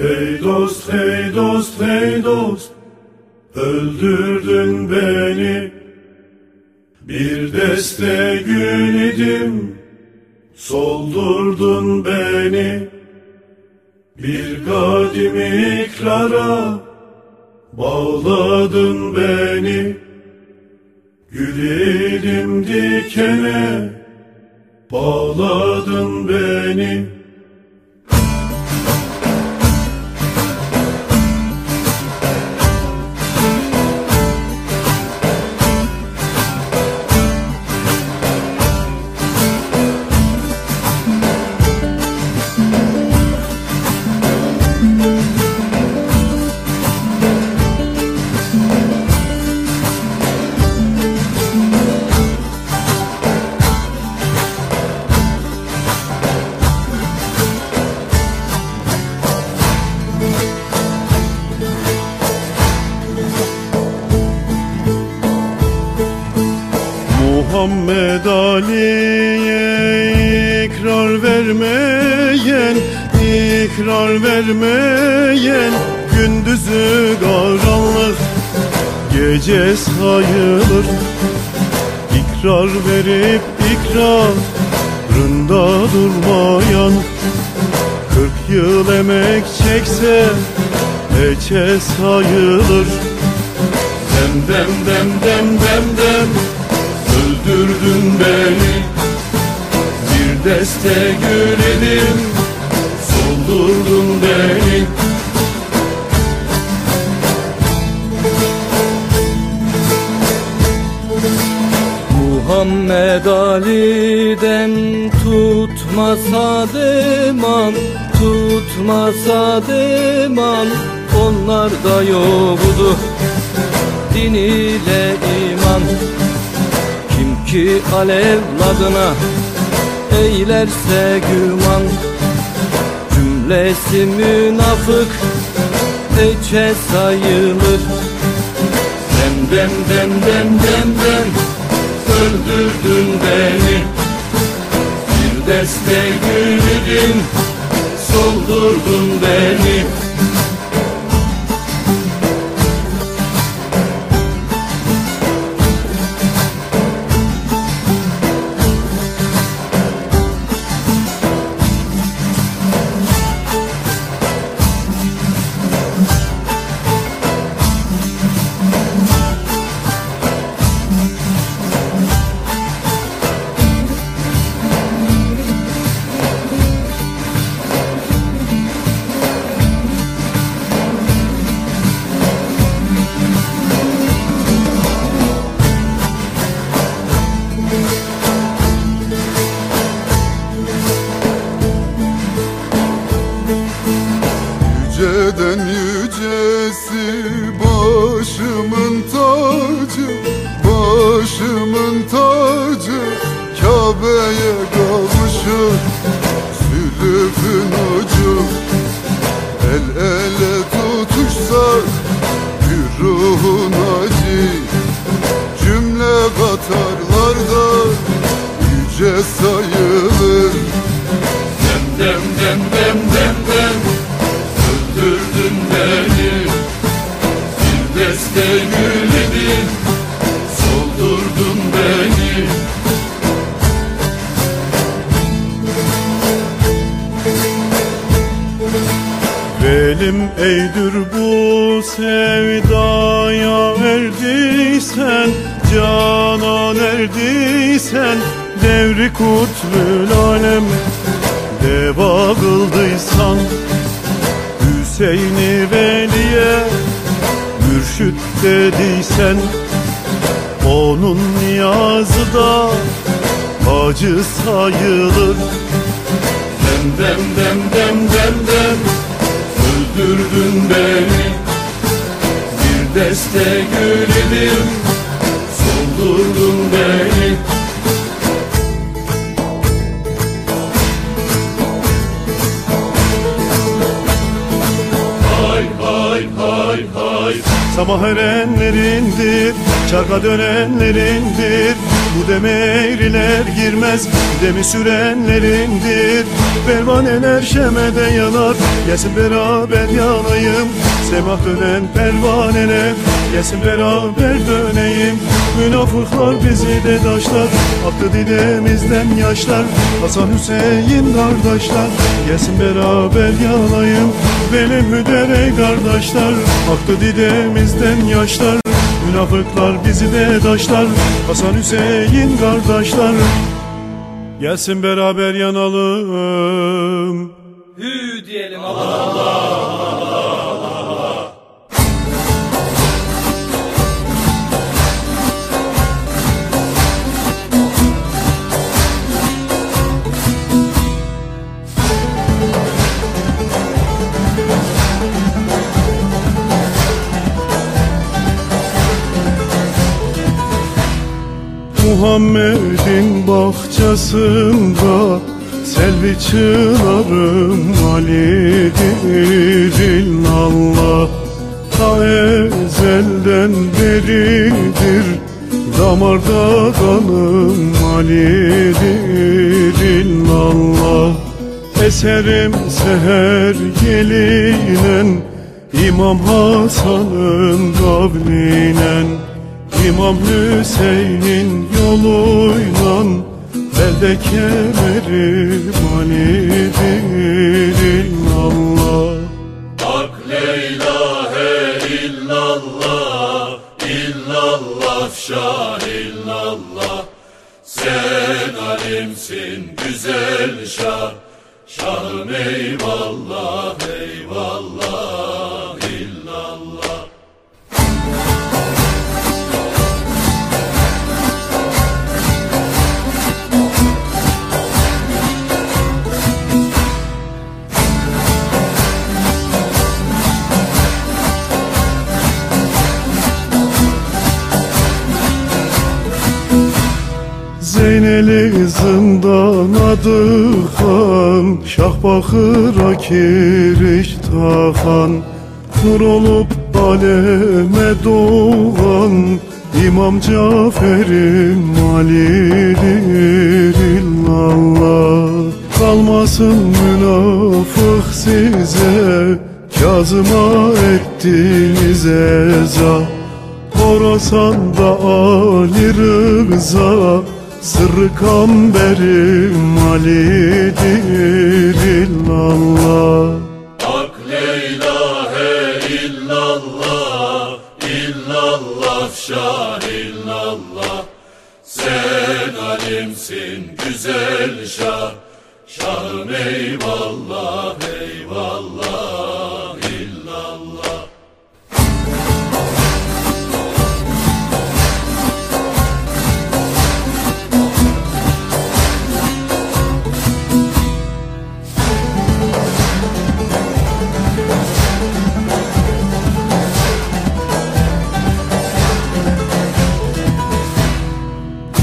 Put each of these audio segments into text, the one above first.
Hey dost, hey dost, hey dost Öldürdün beni. Bir deste gül idim Soldurdun beni. Bir kadim ikrara Bağladın beni. Gül dikene Bağladın beni Muhammed Ali'ye ikrar vermeyen ikrar vermeyen Gündüzü karanlık gece sayılır. İkrar verip ikrarında durmayan Kırk yıl emek çekse eçe sayılır. Dem dem dem dem dem dem Öldürdün beni Bir deste gül idim Soldurdun beni. Muhammed Ali'den tutmasa deman Tutmasa deman Onlarda yoktu Din ile iman Ki alevladına Eylerse güman. Cümlesi münafık Eçe sayılır. Dem dem dem dem dem dem Öldürdün beni. Bir deste gül idim Soldurdun beni Yüce sayılır Dem dem dem dem dem dem. Öldürdün beni. Bir deste gül idim Soldurdun beni. Velim eydür bu sevdaya erdiysen Canan erdiysen Devri kutlül alem Deva kıldıysan Hüseyin'i veliye Mürşit dediysen Onun niyazı da Acı sayılır. Dem dem dem dem dem dem Öldürdün beni. Bir deste gül idim Soldurdun beni Sabah erenlerindir Çarka dönenlerindir Bu eğriler girmez Demi sürenlerindir. Pervaneler şemede yanar Gelsin beraber yanayım. Semah dönen pervaneler Gelsin beraber döneyim. Münafıklar bizi de taşlar Aktı dilimizden yaşlar. Hasan Hüseyin kardeşler Gelsin beraber yanayım. Benim hüdere kardeşler Aktı dilimizden yaşlar Münafıklar bizi de taşlar. Hasan Hüseyin kardeşler. Gelsin beraber yanalım. Hü diyelim. Allah. Muhammed'in bahçesinde Selvi çınarım Ali'dir illallah. Ta ezelden beridir Damarda kanım Ali'dir illallah. Eserim seher gelinen İmam Hasan'ın kavlinen İmam Hüseyin'in yoluyla Belde kemerim Ali'dir illallah Hak la ilahe illallah illallah şah illallah. Sen alimsin güzel şah. Şahım eyvallah eyvallah Zeyneli zindana dıkan Şahbakıra kiriş takan Nur olup aleme doğan İmam Cafer'im Ali'dir illallah. Kalmasın münafık size Kazıma ettiniz eza. Horasan'da Ali Rıza Sırrı kamberim Ali'dir illallah. Hak la ilahe illallah illallah şah illallah. Sen alimsin güzel şah Şahım eyvallah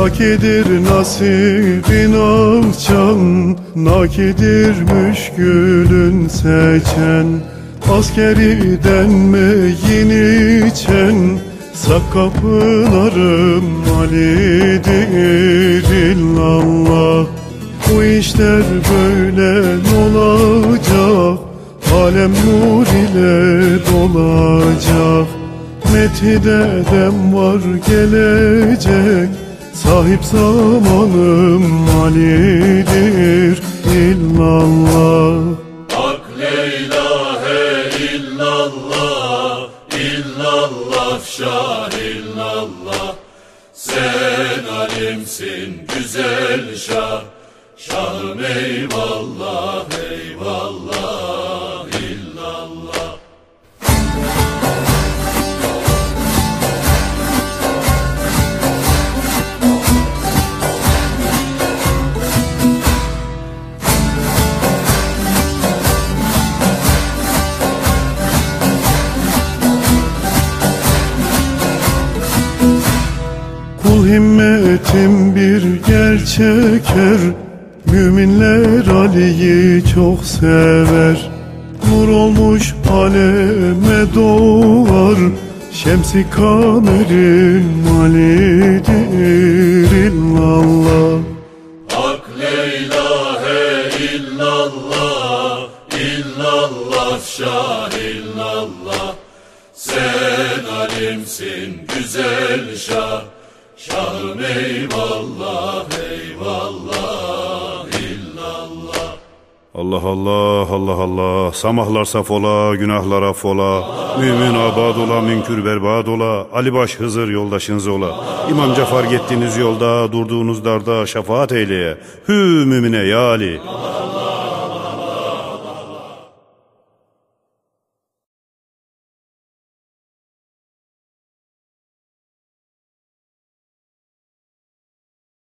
Nakidir nasibin akçan Nakidir müşkülün seçen. Askeri denmeyin içen Sak kapılarım Ali'dir illallah. Bu işler böyle olacak Alem nur ile dolacak. Methide dem var gelecek Sahip zamanım Ali'dir illallah bir gerçeker. Müminler Ali'yi çok sever. Nur olmuş aleme doğar. Şemsi kamerin malidir illallah. Hak la ilahe illallah illallah şah illallah. Sen alimsin güzel şah Şahım eyvallah eyvallah illallah. Allah Allah Allah Allah. Samahlar saf ola günahlar affola Mümin abad ola münkür berbad ola. Ali Baş Hızır yoldaşınız ola. İmam Cafar gittiğiniz yolda Durduğunuz darda şefaat eyleye. Hü mümine ya Ali